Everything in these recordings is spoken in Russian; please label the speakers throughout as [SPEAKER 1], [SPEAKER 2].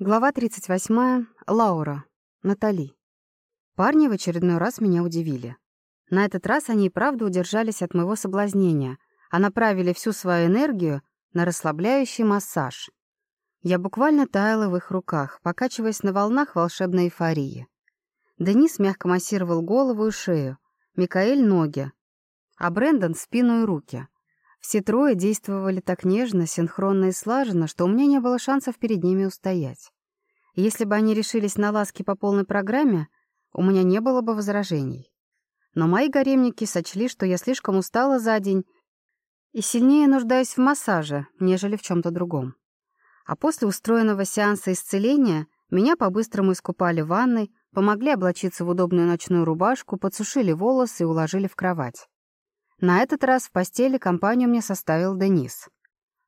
[SPEAKER 1] Глава 38. Лаура. Натали. Парни в очередной раз меня удивили. На этот раз они и правда удержались от моего соблазнения, а направили всю свою энергию на расслабляющий массаж. Я буквально таяла в их руках, покачиваясь на волнах волшебной эйфории. Денис мягко массировал голову и шею, Микаэль — ноги, а Брэндон — спину и руки. Все трое действовали так нежно, синхронно и слаженно, что у меня не было шансов перед ними устоять. Если бы они решились на ласки по полной программе, у меня не было бы возражений. Но мои гаремники сочли, что я слишком устала за день и сильнее нуждаюсь в массаже, нежели в чем то другом. А после устроенного сеанса исцеления меня по-быстрому искупали в ванной, помогли облачиться в удобную ночную рубашку, подсушили волосы и уложили в кровать. На этот раз в постели компанию мне составил Денис.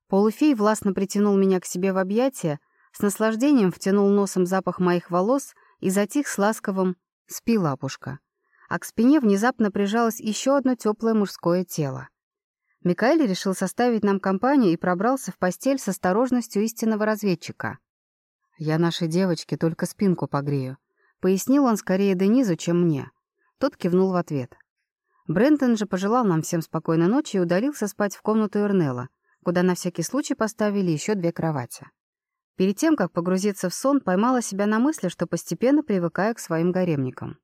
[SPEAKER 1] Полуфей властно притянул меня к себе в объятия, с наслаждением втянул носом запах моих волос и затих с ласковым «Спи, лапушка». А к спине внезапно прижалось еще одно теплое мужское тело. Микаэль решил составить нам компанию и пробрался в постель с осторожностью истинного разведчика. «Я нашей девочке только спинку погрею», — пояснил он скорее Денизу, чем мне. Тот кивнул в ответ. Брентон же пожелал нам всем спокойной ночи и удалился спать в комнату Эрнела, куда на всякий случай поставили еще две кровати. Перед тем, как погрузиться в сон, поймала себя на мысли, что постепенно привыкаю к своим гаремникам.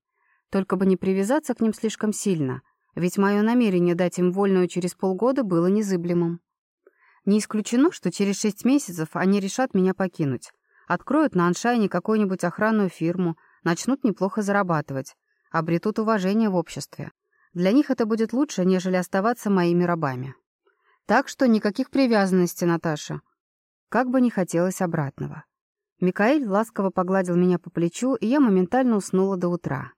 [SPEAKER 1] Только бы не привязаться к ним слишком сильно, ведь мое намерение дать им вольную через полгода было незыблемым. Не исключено, что через шесть месяцев они решат меня покинуть, откроют на Аншайне какую-нибудь охранную фирму, начнут неплохо зарабатывать, обретут уважение в обществе. Для них это будет лучше, нежели оставаться моими рабами. Так что никаких привязанностей, Наташа. Как бы не хотелось обратного. Микаэль ласково погладил меня по плечу, и я моментально уснула до утра.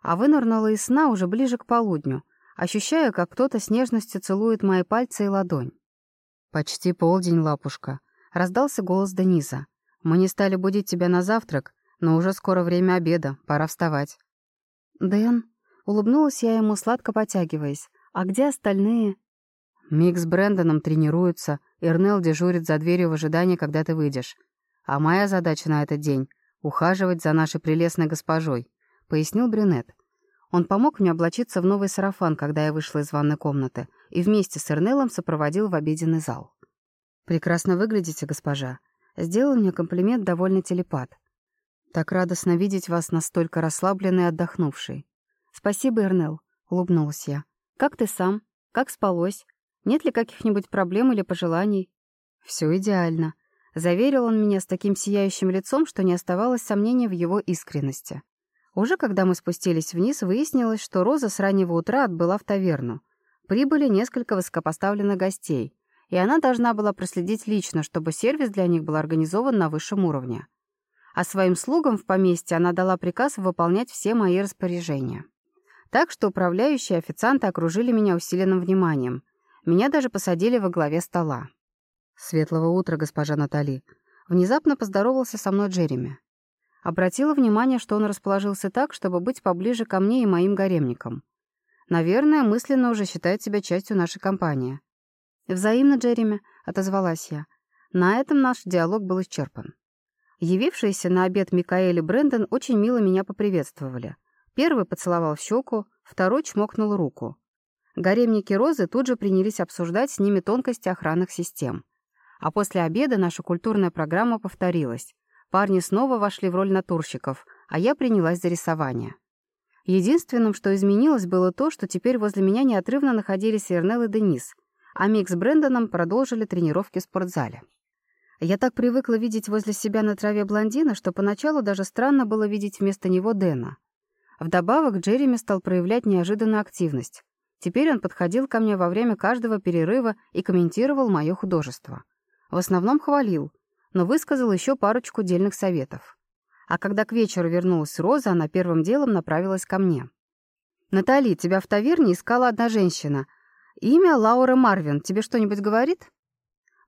[SPEAKER 1] А вынырнула из сна уже ближе к полудню, ощущая, как кто-то с нежностью целует мои пальцы и ладонь. «Почти полдень, лапушка», — раздался голос Дениза. «Мы не стали будить тебя на завтрак, но уже скоро время обеда, пора вставать». «Дэн», Улыбнулась я ему, сладко потягиваясь. «А где остальные?» Мик с Брэндоном тренируются, Эрнел дежурит за дверью в ожидании, когда ты выйдешь. А моя задача на этот день — ухаживать за нашей прелестной госпожой», — пояснил брюнет. Он помог мне облачиться в новый сарафан, когда я вышла из ванной комнаты, и вместе с Эрнелом сопроводил в обеденный зал. «Прекрасно выглядите, госпожа», — сделал мне комплимент довольный телепат. «Так радостно видеть вас настолько расслабленной и отдохнувшей. «Спасибо, Эрнел», — улыбнулась я. «Как ты сам? Как спалось? Нет ли каких-нибудь проблем или пожеланий?» «Все идеально», — заверил он меня с таким сияющим лицом, что не оставалось сомнений в его искренности. Уже когда мы спустились вниз, выяснилось, что Роза с раннего утра отбыла в таверну. Прибыли несколько высокопоставленных гостей, и она должна была проследить лично, чтобы сервис для них был организован на высшем уровне. А своим слугам в поместье она дала приказ выполнять все мои распоряжения. Так что управляющие официанты окружили меня усиленным вниманием. Меня даже посадили во главе стола. «Светлого утра, госпожа Натали». Внезапно поздоровался со мной Джереми. Обратила внимание, что он расположился так, чтобы быть поближе ко мне и моим гаремникам. Наверное, мысленно уже считает себя частью нашей компании. «Взаимно, Джереми», — отозвалась я. На этом наш диалог был исчерпан. Явившиеся на обед Микаэль и Брэндон очень мило меня поприветствовали — Первый поцеловал щеку, второй чмокнул руку. Гаремники Розы тут же принялись обсуждать с ними тонкости охранных систем. А после обеда наша культурная программа повторилась. Парни снова вошли в роль натурщиков, а я принялась за рисование. Единственным, что изменилось, было то, что теперь возле меня неотрывно находились Эрнел и Денис, а Мик с Брэндоном продолжили тренировки в спортзале. Я так привыкла видеть возле себя на траве блондина, что поначалу даже странно было видеть вместо него Дэна. Вдобавок Джереми стал проявлять неожиданную активность. Теперь он подходил ко мне во время каждого перерыва и комментировал мое художество. В основном хвалил, но высказал еще парочку дельных советов. А когда к вечеру вернулась Роза, она первым делом направилась ко мне. «Натали, тебя в таверне искала одна женщина. Имя Лаура Марвин. Тебе что-нибудь говорит?»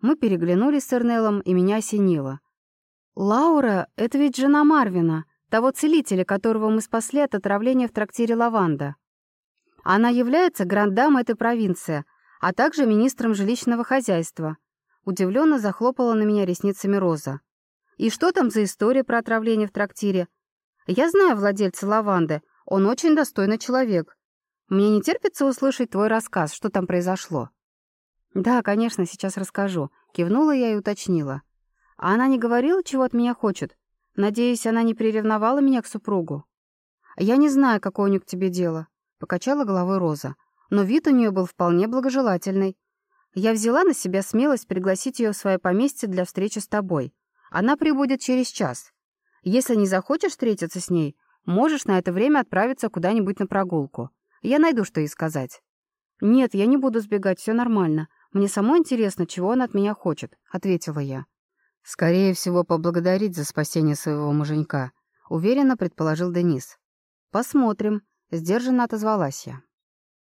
[SPEAKER 1] Мы переглянулись с Эрнелом, и меня осенило. «Лаура — это ведь жена Марвина. Того целителя, которого мы спасли от отравления в трактире «Лаванда». Она является грандам этой провинции, а также министром жилищного хозяйства. Удивленно захлопала на меня ресницами Роза. И что там за история про отравление в трактире? Я знаю владельца лаванды, он очень достойный человек. Мне не терпится услышать твой рассказ, что там произошло». «Да, конечно, сейчас расскажу», — кивнула я и уточнила. «А она не говорила, чего от меня хочет? Надеюсь, она не приревновала меня к супругу?» «Я не знаю, какое у нее к тебе дело», — покачала головой Роза. «Но вид у нее был вполне благожелательный. Я взяла на себя смелость пригласить ее в свое поместье для встречи с тобой. Она прибудет через час. Если не захочешь встретиться с ней, можешь на это время отправиться куда-нибудь на прогулку. Я найду, что ей сказать». «Нет, я не буду сбегать, все нормально. Мне самой интересно, чего он от меня хочет», — ответила я.
[SPEAKER 2] «Скорее всего, поблагодарить за спасение своего муженька», — уверенно предположил Денис.
[SPEAKER 1] «Посмотрим», — сдержанно отозвалась я.